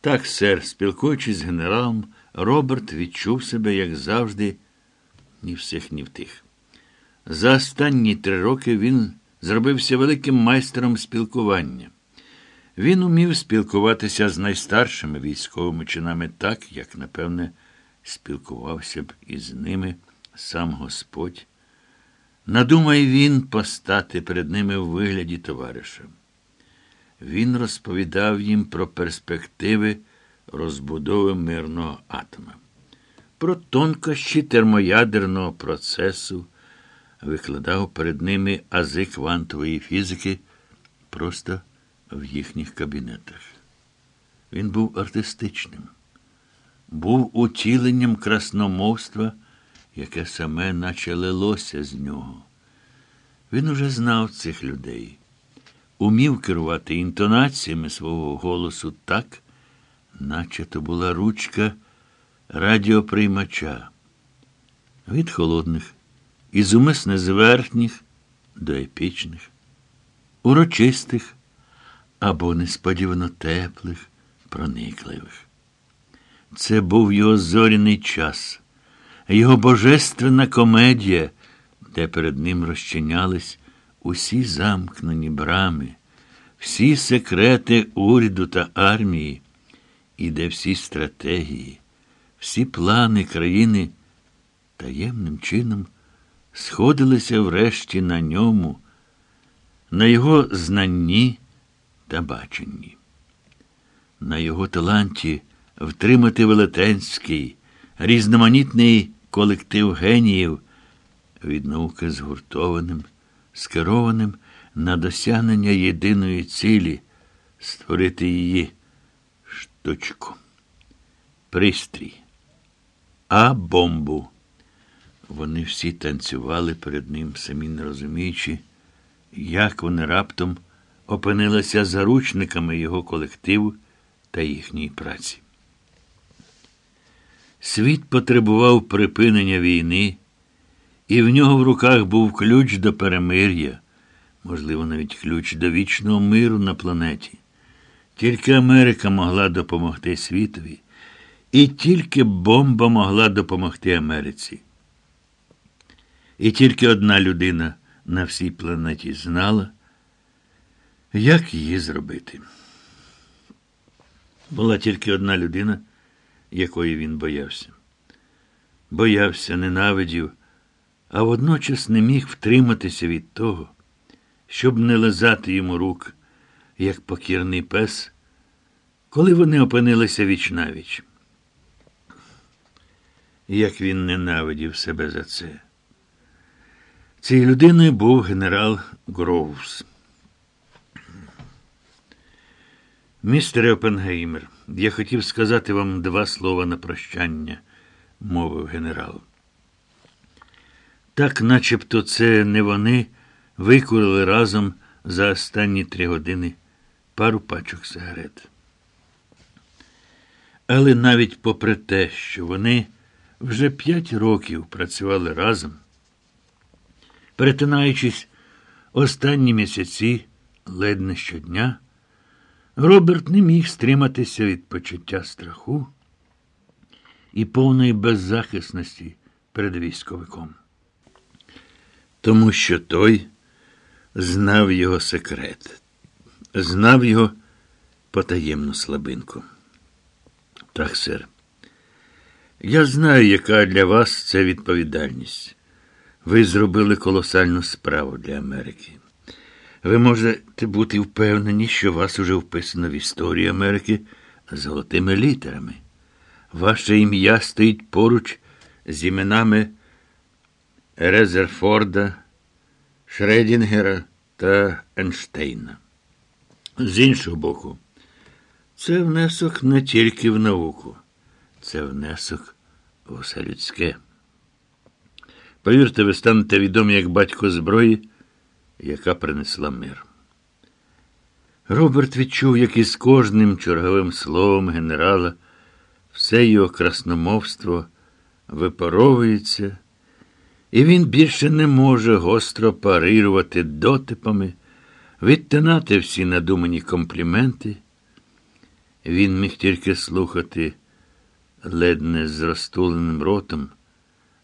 Так, сер, спілкуючись з генералом, Роберт відчув себе, як завжди, ні всіх, ні в тих. За останні три роки він зробився великим майстером спілкування. Він умів спілкуватися з найстаршими військовими чинами так, як, напевне, спілкувався б із ними сам Господь. Надумай він постати перед ними в вигляді товариша. Він розповідав їм про перспективи розбудови мирного атома, про тонкощі термоядерного процесу, викладав перед ними ази квантової фізики просто в їхніх кабінетах. Він був артистичним, був утіленням красномовства, яке саме наче лилося з нього. Він уже знав цих людей, умів керувати інтонаціями свого голосу так, наче то була ручка радіоприймача. Від холодних, із умисне зверхніх до епічних, урочистих або несподівано теплих, проникливих. Це був його зоряний час, його божественна комедія, де перед ним розчинялись усі замкнені брами, всі секрети уряду та армії, і де всі стратегії, всі плани країни таємним чином сходилися врешті на ньому, на його знанні та баченні, на його таланті втримати велетенський, різноманітний колектив геніїв від науки згуртованим, скерованим на досягнення єдиної цілі, створити її штучку, пристрій, а бомбу. Вони всі танцювали перед ним, самі не розуміючи, як вони раптом опинилися заручниками його колективу та їхньої праці. Світ потребував припинення війни, і в нього в руках був ключ до перемир'я, можливо, навіть ключ до вічного миру на планеті. Тільки Америка могла допомогти світові, і тільки бомба могла допомогти Америці. І тільки одна людина на всій планеті знала, як її зробити. Була тільки одна людина, якої він боявся. Боявся, ненавидів, а водночас не міг втриматися від того, щоб не лизати йому рук, як покірний пес, коли вони опинилися віч навіч. Як він ненавидів себе за це. Цією людиною був генерал Гроувс. Містере Опенгеймер, я хотів сказати вам два слова на прощання, мовив генерал. Так начебто це не вони викурили разом за останні три години пару пачок сигарет. Але навіть попри те, що вони вже п'ять років працювали разом, перетинаючись останні місяці ледь не щодня, Роберт не міг стриматися від почуття страху і повної беззахисності перед військовиком. Тому що той знав його секрет, знав його потаємну слабинку. Так, сер, я знаю, яка для вас це відповідальність. Ви зробили колосальну справу для Америки. Ви можете бути впевнені, що вас уже вписано в історію Америки золотими літерами. Ваше ім'я стоїть поруч з іменами Резерфорда, Шредінгера та Ейнштейна. З іншого боку, це внесок не тільки в науку, це внесок в усе людське. Повірте, ви станете відомі як батько зброї, яка принесла мир. Роберт відчув, як із кожним черговим словом генерала все його красномовство випаровується, і він більше не може гостро парирувати дотипами, відтинати всі надумані компліменти. Він міг тільки слухати, ледне з розтуленим ротом,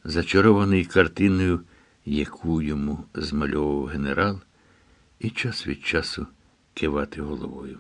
зачарований картиною, яку йому змальовував генерал, і час від часу кивати головою.